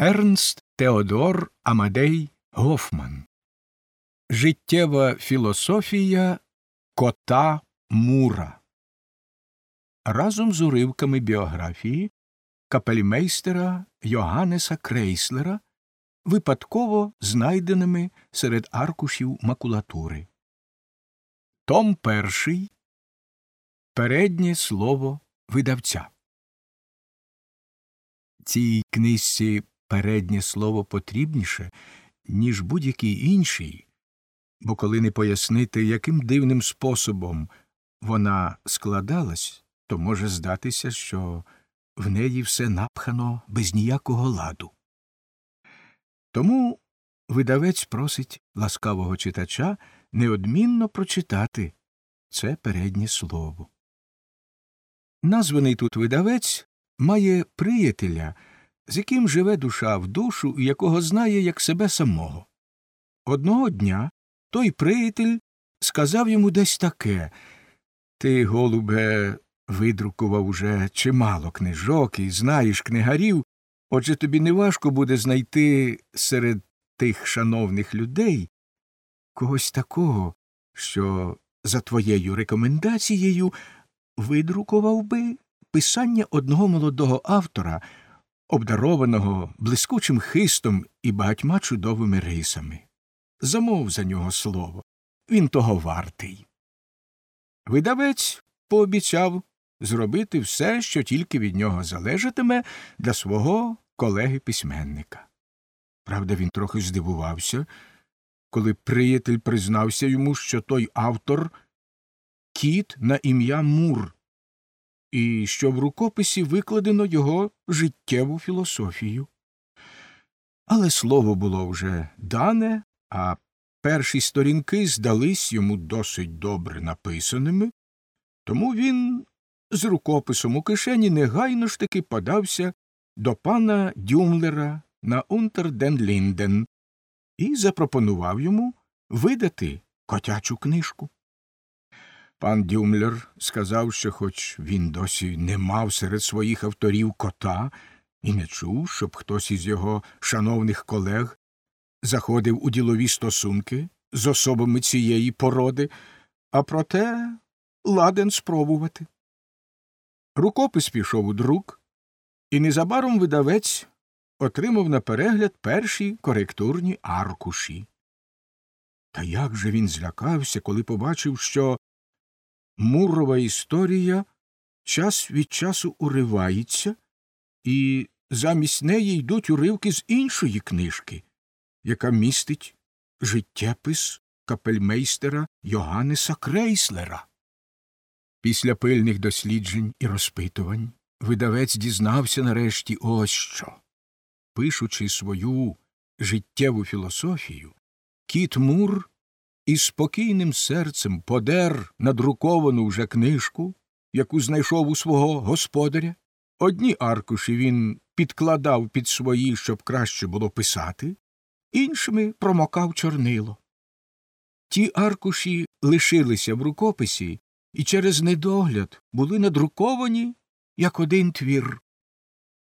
Ернст Теодор Амадей Гофман Життєва філософія Кота Мура разом з уривками біографії капельмейстера Йоганнеса Крейслера, випадково знайденими серед аркушів макулатури. Том перший Переднє слово видавця. Цій книжці переднє слово потрібніше, ніж будь-якій іншій, бо коли не пояснити, яким дивним способом вона складалась, то може здатися, що в неї все напхано без ніякого ладу. Тому видавець просить ласкавого читача неодмінно прочитати це переднє слово. Названий тут видавець має приятеля, з яким живе душа в душу і якого знає як себе самого. Одного дня той приятель сказав йому десь таке Ти, голубе, видрукував уже чимало книжок і знаєш книгарів, отже тобі неважко буде знайти серед тих шановних людей когось такого, що за твоєю рекомендацією видрукував би писання одного молодого автора, обдарованого блискучим хистом і багатьма чудовими рисами. Замов за нього слово. Він того вартий. Видавець пообіцяв зробити все, що тільки від нього залежатиме для свого колеги письменника. Правда, він трохи здивувався, коли приятель признався йому, що той автор кіт на ім'я Мур, і що в рукописі викладено його життєву філософію. Але слово було вже дане, а перші сторінки здались йому досить добре написаними, тому він з рукописом у кишені негайно ж таки подався до пана Дюмлера на Унтерден-Лінден і запропонував йому видати котячу книжку. Пан Дюмлер сказав, що хоч він досі не мав серед своїх авторів кота і не чув, щоб хтось із його шановних колег заходив у ділові стосунки з особами цієї породи, а проте ладен спробувати. Рукопис пішов у друк, і незабаром видавець отримав на перегляд перші коректурні аркуші. Та як же він злякався, коли побачив, що Мурова історія час від часу уривається, і замість неї йдуть уривки з іншої книжки, яка містить життєпис капельмейстера Йоганнеса Крейслера. Після пильних досліджень і розпитувань видавець дізнався нарешті ось що. Пишучи свою життєву філософію, кіт Мур із спокійним серцем подер надруковану вже книжку, яку знайшов у свого господаря. Одні аркуші він підкладав під свої, щоб краще було писати, іншими промокав чорнило. Ті аркуші лишилися в рукописі і через недогляд були надруковані як один твір.